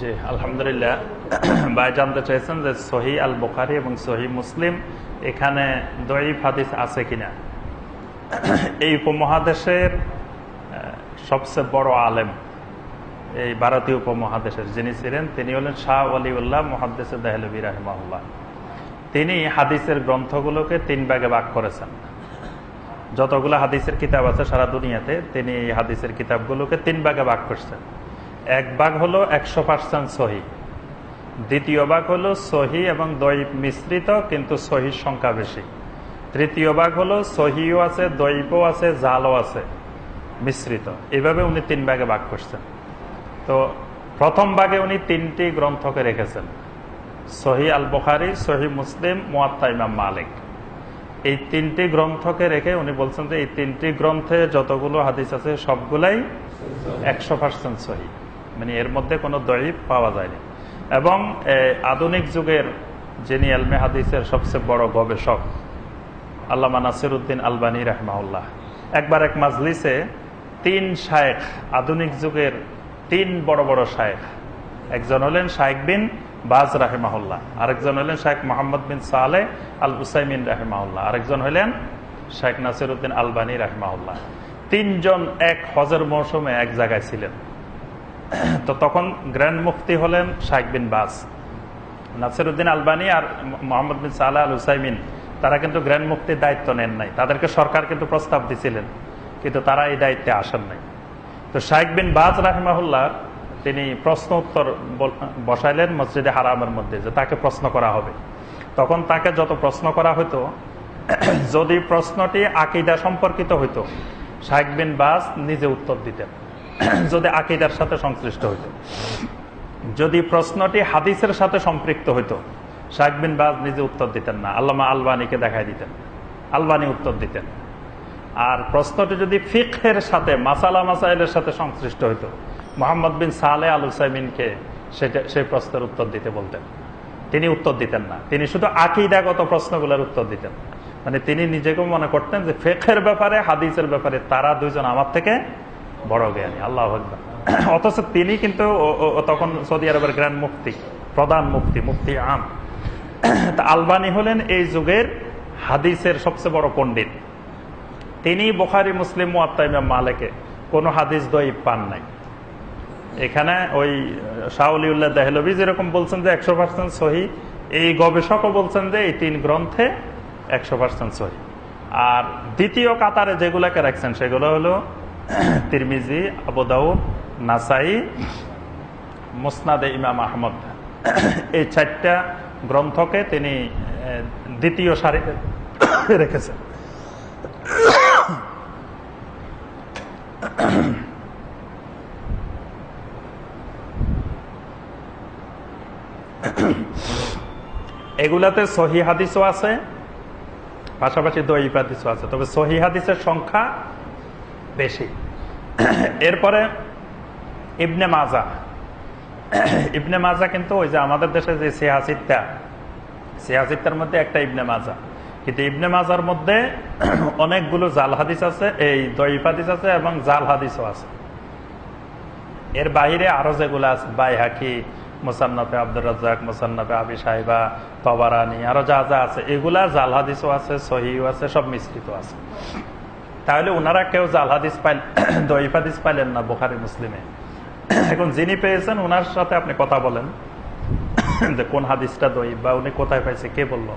জি, আলহামদুলিল্লাহ। ভাই জানতে চাইছেন যে সহি আল বুখারি এবং সহি মুসলিম এখানে দয়ীফ হাদিস আছে কিনা? এই উপমহাদেশের সবচেয়ে বড় আলেম, এই ভারতীয় উপমহাদেশের যিনি ছিলেন, তিনি হলেন শাহ অলিউল্লাহ মহাদ্দেশ দেহলবী রাহিমাহুল্লাহ। তিনি হাদিসের গ্রন্থগুলোকে তিন ভাগে ভাগ করেছেন। যতগুলো হাদিসের কিতাব আছে সারা দুনিয়াতে, তিনি এই হাদিসের কিতাবগুলোকে তিন ভাগে ভাগ করছেন। এক ভাগ হলো একশো পার্সেন্ট সহি। দ্বিতীয় ভাগ হলো সহি এবং দৈব মিশ্রিত, কিন্তু সহির সংখ্যা বেশি। তৃতীয় ভাগ হলো সহিও আছে দৈবও আছে, জালও আছে, মিশ্রিত। এভাবে উনি তিন ভাগে ভাগ করছেন। তো প্রথম ভাগে উনি তিনটি গ্রন্থকে রেখেছেন। সহি আল বখারি সহি মুসলিম, মোয়াত্তা ইমাম মালিক। এই তিনটি গ্রন্থকে রেখে উনি বলছেন যে এই তিনটি গ্রন্থে যতগুলো হাদিস আছে, সবগুলাই একশো পার্সেন্ট সহি। মানে এর মধ্যে কোনো দরিব পাওয়া যায়নি। এবং আধুনিক যুগের যিনি আলমে হাদিসের সবচেয়ে বড় গবেষক, আল্লামা নাসিরুদ্দিন আলবানী রাহমাউল্লাহ একবার এক মাজলিসে তিন শায়েখ, আধুনিক যুগের তিন বড় বড় শায়েখ, একজন হলেন শায়েখ বিন বাজ রাহেমাহুল্লাহ। আরেকজন হলেন শাহেখ মোহাম্মদ বিন সালে আল হুসাইমিন রাহেমাহুল্লাহ। আরেকজন হলেন শাহেখ নাসিরুদ্দিন আলবানী রাহেমাহুল্লাহ। তিনজন এক হজের মৌসুমে এক জায়গায় ছিলেন। তো তখন গ্র্যান্ড মুফতি হলেন শাহেখ বিন বাজ। নাসিরুদ্দিন আলবানী আর মোহাম্মদ বিন সালাহ আল হুসাইমিন তারা কিন্তু গ্র্যান্ড মুক্তির দায়িত্ব নেন নাই। তাদেরকে সরকার কিন্তু প্রস্তাব দিছিলেন, কিন্তু তারা এই দায়িত্বে আসেন নাই। তো শাহেখ বিন বাজ রাহিমাহুল্লাহ তিনি প্রশ্ন উত্তর বসাইলেন মসজিদে হারামের মধ্যে যে তাকে প্রশ্ন করা হবে। তখন তাকে যত প্রশ্ন করা হতো যদি প্রশ্নটি আকিদা সম্পর্কিত হইতো শাহেখ বিন বাজ নিজে উত্তর দিতেন। যদি আকিদার সাথে সংশ্লিষ্ট হইত। যদি প্রশ্নটি হাদিসের সাথে সম্পৃক্ত হইতো শাহেখ বিন বাজ নিজে উত্তর দিতেন না। আল্লামা আলবানীকে দেখাই দিতেন। আলবানী উত্তর দিতেন। আর প্রশ্নটি যদি ফিকের সাথে, মাসালা মাসাইলের সাথে সংশ্লিষ্ট হইতো মোহাম্মদ বিন সালে আল হুসাইমিনকে সেটা সেই প্রশ্নের উত্তর দিতে বলতেন। তিনি উত্তর দিতেন না। তিনি শুধু আকিদাগত প্রশ্নগুলোর উত্তর দিতেন। মানে তিনি নিজেকেও মনে করতেন যে ফেকের ব্যাপারে, হাদিসের ব্যাপারে তারা দুইজন আমার থেকে বড় জ্ঞানী। আল্লাহ। অথচ তিনি কিন্তু তখন সৌদি আরবের গ্র্যান্ড মুক্তি প্রধান মুক্তি মুক্তি আম। তা আলবানি হলেন এই যুগের হাদিসের সবচেয়ে বড় পণ্ডিত। তিনি বোখারি, মুসলিম মুআত্তাইমা মালেকে কোনো হাদিস দই পান নাই। এখানে ওই শাহলিউল্লাহ দেহলবি যেরকম বলছেন যে একশো পার্সেন্ট সহি, এই গবেষকও বলছেন যে এই তিন গ্রন্থে একশো পার্সেন্ট সহি। আর দ্বিতীয় কাতারে যেগুলাকে রাখছেন সেগুলো হলো তিরমিজি আবুদাউদ নাসাই, মুসনাদে ইমাম আহমদ। এই চারটা গ্রন্থকে তিনি দ্বিতীয় সারি রেখেছেন। এগুলাতে সহি হাদিসও আছে, পাশাপাশি দইফ হাদিসও আছে। তবে সহি হাদিসের সংখ্যা বেশি। এরপরে ইবনে মাজা। ইবনে মাজা কিন্তু ওই যে আমাদের দেশে যে সিয়াসিদটা, সিয়াসিদটার মধ্যে একটা ইবনে মাজা। কিন্তু ইবনে মাজার মধ্যে অনেকগুলো জাল হাদিস আছে, এই দইফ হাদিস আছে এবং জাল হাদিসও আছে। এর বাইরে আরও যেগুলো আছে বাই হাকি মোসান্নফে আব্দুর রাজাক মোসান্নফে আবি সাহেবা তবারানি, আরও যা যা আছে, এগুলা জাল হাদিসও আছে সহিও আছে, সব মিশ্রিত আছে। তাহলে ওনারা কেউ জাল হাদিস পাইল দইফ হাদিস পাইলেন না বোখারি, মুসলিমে। এখন যিনি পেয়েছেন ওনার সাথে আপনি কথা বলেন। যে কোন হাদিসটা দইফ বা উনি কোথায় পাইছে, কে বলল?